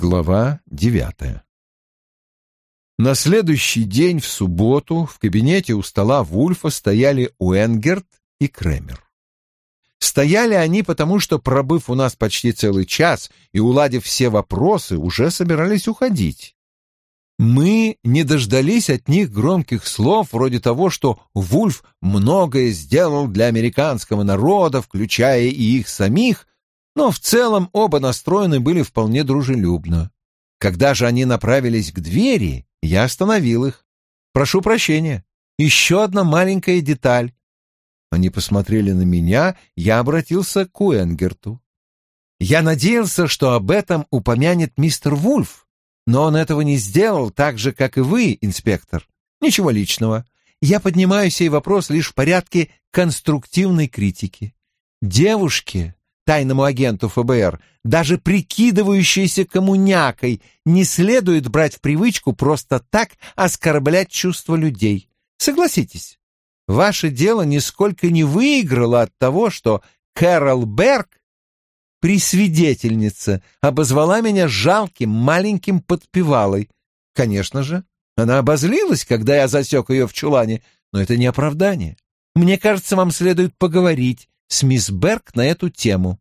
Глава девятая На следующий день, в субботу, в кабинете у стола Вульфа стояли Уэнгерт и Кремер. Стояли они потому, что, пробыв у нас почти целый час и уладив все вопросы, уже собирались уходить. Мы не дождались от них громких слов вроде того, что Вульф многое сделал для американского народа, включая и их самих, но в целом оба настроены были вполне дружелюбно. Когда же они направились к двери, я остановил их. «Прошу прощения, еще одна маленькая деталь». Они посмотрели на меня, я обратился к Уэнгерту. «Я надеялся, что об этом упомянет мистер Вульф, но он этого не сделал, так же, как и вы, инспектор. Ничего личного. Я поднимаю сей вопрос лишь в порядке конструктивной критики. Девушке тайному агенту ФБР, даже прикидывающейся коммунякой, не следует брать в привычку просто так оскорблять чувства людей. Согласитесь, ваше дело нисколько не выиграло от того, что Кэрол Берг, присвидетельница, обозвала меня жалким маленьким подпевалой. Конечно же, она обозлилась, когда я засек ее в чулане, но это не оправдание. Мне кажется, вам следует поговорить с мисс Берг на эту тему.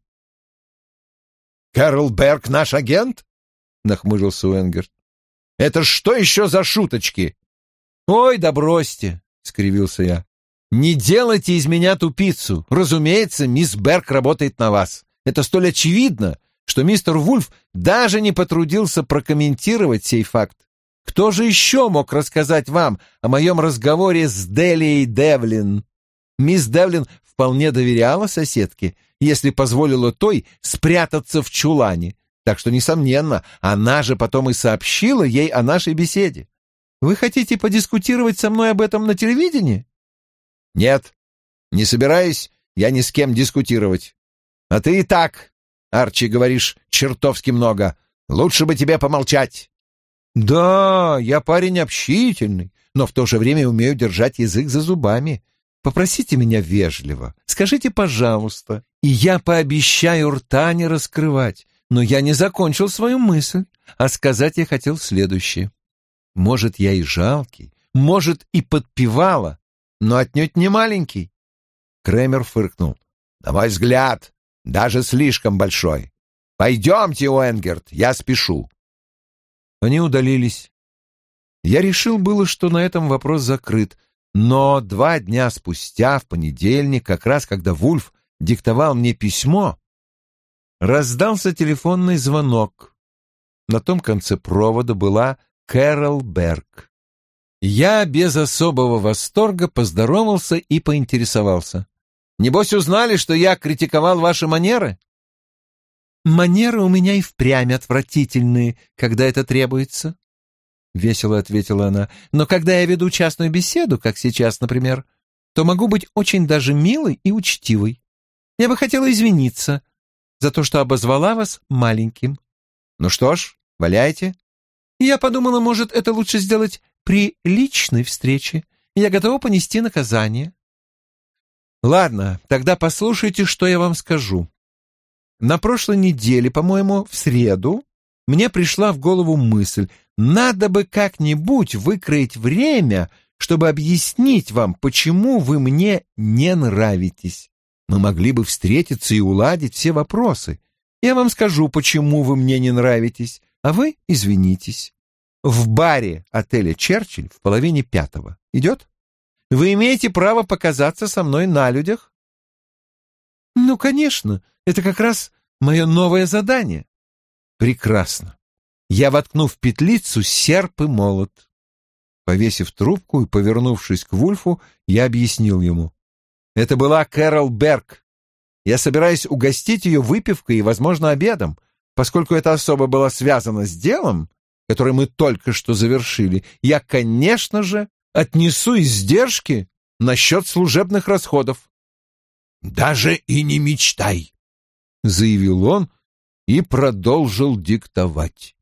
«Кэрол Берг наш агент?» — нахмурился Уэнгерт. «Это что еще за шуточки?» «Ой, да бросьте!» — скривился я. «Не делайте из меня тупицу. Разумеется, мисс Берг работает на вас. Это столь очевидно, что мистер Вульф даже не потрудился прокомментировать сей факт. Кто же еще мог рассказать вам о моем разговоре с Делией Девлин? Мисс Девлин вполне доверяла соседке, если позволила той спрятаться в чулане. Так что, несомненно, она же потом и сообщила ей о нашей беседе. Вы хотите подискутировать со мной об этом на телевидении? Нет, не собираюсь я ни с кем дискутировать. А ты и так, Арчи, говоришь чертовски много. Лучше бы тебе помолчать. Да, я парень общительный, но в то же время умею держать язык за зубами. Попросите меня вежливо, скажите «пожалуйста», и я пообещаю рта не раскрывать. Но я не закончил свою мысль, а сказать я хотел следующее. Может, я и жалкий, может, и подпевала, но отнюдь не маленький. Кремер фыркнул. На мой взгляд, даже слишком большой. Пойдемте, Уэнгерт, я спешу. Они удалились. Я решил было, что на этом вопрос закрыт, но два дня спустя, в понедельник, как раз когда Вульф диктовал мне письмо, раздался телефонный звонок. На том конце провода была Кэрол Берг. Я без особого восторга поздоровался и поинтересовался. «Небось узнали, что я критиковал ваши манеры?» «Манеры у меня и впрямь отвратительные, когда это требуется», весело ответила она. Но когда я веду частную беседу, как сейчас, например, то могу быть очень даже милой и учтивой. Я бы хотела извиниться за то, что обозвала вас маленьким. Ну что ж, валяйте. Я подумала, может, это лучше сделать при личной встрече. Я готова понести наказание. Ладно, тогда послушайте, что я вам скажу. На прошлой неделе, по-моему, в среду, мне пришла в голову мысль, надо бы как-нибудь выкроить время, чтобы объяснить вам, почему вы мне не нравитесь. Мы могли бы встретиться и уладить все вопросы. Я вам скажу, почему вы мне не нравитесь, а вы извинитесь. В баре отеля «Черчилль» в половине пятого. Идет? Вы имеете право показаться со мной на людях? Ну, конечно, это как раз мое новое задание. Прекрасно. Я воткну в петлицу серп и молот. Повесив трубку и повернувшись к Вульфу, я объяснил ему. Это была Кэрол Берг. Я собираюсь угостить ее выпивкой и, возможно, обедом. Поскольку эта особа была связана с делом, которое мы только что завершили, я, конечно же, отнесу издержки на счет служебных расходов. «Даже и не мечтай», — заявил он, и продолжил диктовать.